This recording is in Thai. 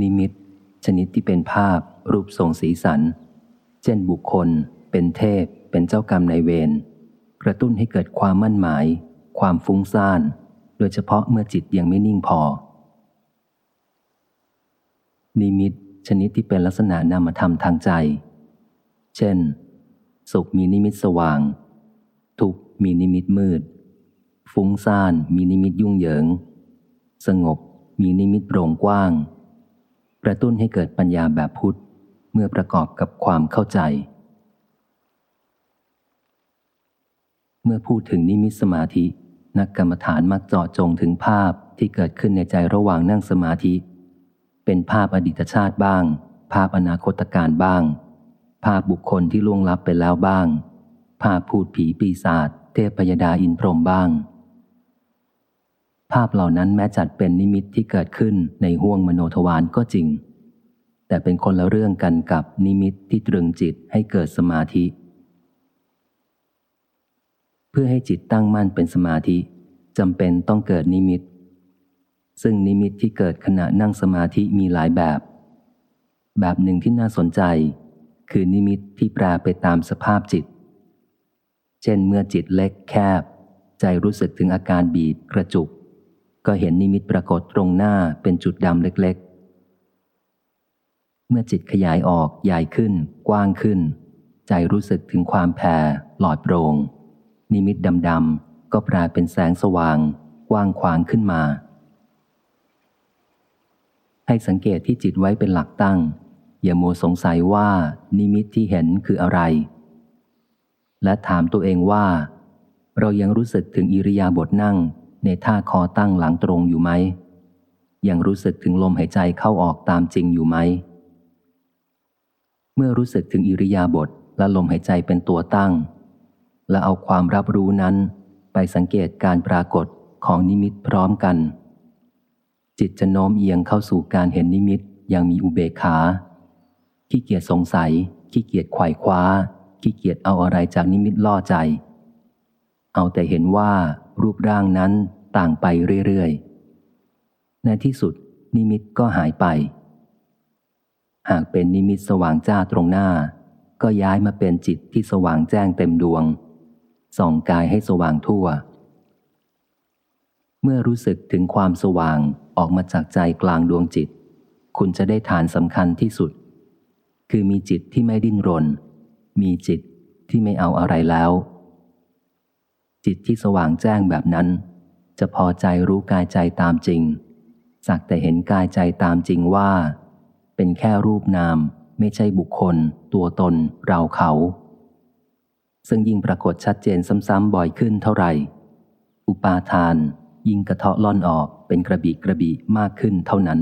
นิมิต ชนิดที่เป็นภาพ รูปทรงสีสัน เช่นบุคคล เป็นเทพ เป็นเจ้ากรรมนายเวรกระตุ้นให้เกิดความมั่นหมาย ความฟุ้งซ่าน โดยเฉพาะเมื่อจิตยังไม่นิ่งพอ นิมิต ชนิดที่เป็นลักษณะนามธรรมทางใจ เช่น สุขมีนิมิตสว่าง ทุกข์มีนิมิตมืด ฟุ้งซ่าน มีนิมิตยุ่งเหยิง สงบมีนิมิตโปร่งกว้าง กระตุ้นให้เกิดปัญญาแบบพุทธ เมื่อประกอบกับความเข้าใจ เมื่อพูดถึงนิมิตสมาธิ นักกรรมฐานมักเจาะจงถึงภาพที่เกิดขึ้นในใจระหว่างนั่งสมาธิ เป็นภาพอดีตชาติบ้าง ภาพอนาคตการบ้าง ภาพบุคคลที่ล่วงลับไปแล้วบ้าง ภาพพูดผีปีศาจเทพยดาอินพรหมบ้าง ภาพเหล่านั้นแม้จัดเป็นนิมิตที่เกิดขึ้นในห้วงมโนทวารก็จริง แต่เป็นคนละเรื่องกันกับนิมิตที่ตรึงจิตให้เกิดสมาธิ เพื่อให้จิตตั้งมั่นเป็นสมาธิจำเป็นต้องเกิดนิมิต ซึ่งนิมิตที่เกิดขณะนั่งสมาธิมีหลายแบบ แบบหนึ่งที่น่าสนใจ คือนิมิตที่แปรไปตามสภาพจิต เช่นเมื่อจิตเล็กแคบ ใจรู้สึกถึงอาการบีบกระจุก ก็เห็นนิมิตปรากฏตรงหน้าเป็นจุดดำเล็กๆ เมื่อจิตขยายออกใหญ่ขึ้น กว้างขึ้น ใจรู้สึกถึงความแผ่ปลอดโปรง่ง นิมิตดำๆก็แปลเป็นแสงสว่าง กว้างขวางขึ้นมา ให้สังเกตที่จิตไว้เป็นหลักตั้ง อย่ามัวสงสัยว่านิมิตที่เห็นคืออะไร และถามตัวเองว่า เรายังรู้สึกถึงอิริยาบถนั่ง ในท่าคอตั้งหลังตรงอยู่ไหม ยังรู้สึกถึงลมหายใจเข้าออกตามจริงอยู่ไหม เมื่อรู้สึกถึงอิริยาบถและลมหายใจเป็นตัวตั้ง และเอาความรับรู้นั้นไปสังเกตการปรากฏของนิมิตพร้อมกัน จิตจะโน้มเอียงเข้าสู่การเห็นนิมิตอย่างมีอุเบกขาขี้เกียจสงสัยขี้เกียจไขว่คว้าขี้เกียจเอาอะไรจากนิมิตล่อใจ เอาแต่เห็นว่ารูปร่างนั้นต่างไปเรื่อยๆ ในที่สุดนิมิตก็หายไป หากเป็นนิมิตสว่างจ้าตรงหน้า ก็ย้ายมาเป็นจิตที่สว่างแจ้งเต็มดวง ส่องกายให้สว่างทั่ว เมื่อรู้สึกถึงความสว่างออกมาจากใจกลางดวงจิต คุณจะได้ฐานสำคัญที่สุด คือมีจิตที่ไม่ดิ้นรน มีจิตที่ไม่เอาอะไรแล้ว จิตที่สว่างแจ้งแบบนั้น จะพอใจรู้กายใจตามจริง สักแต่เห็นกายใจตามจริงว่า เป็นแค่รูปนาม ไม่ใช่บุคคล ตัวตน เราเขา ซึ่งยิ่งปรากฏชัดเจนซ้ำๆบ่อยขึ้นเท่าไหร่ อุปาทาน ยิ่งกระเทาะล่อนออกเป็นกระบี่กระบี่มากขึ้นเท่านั้น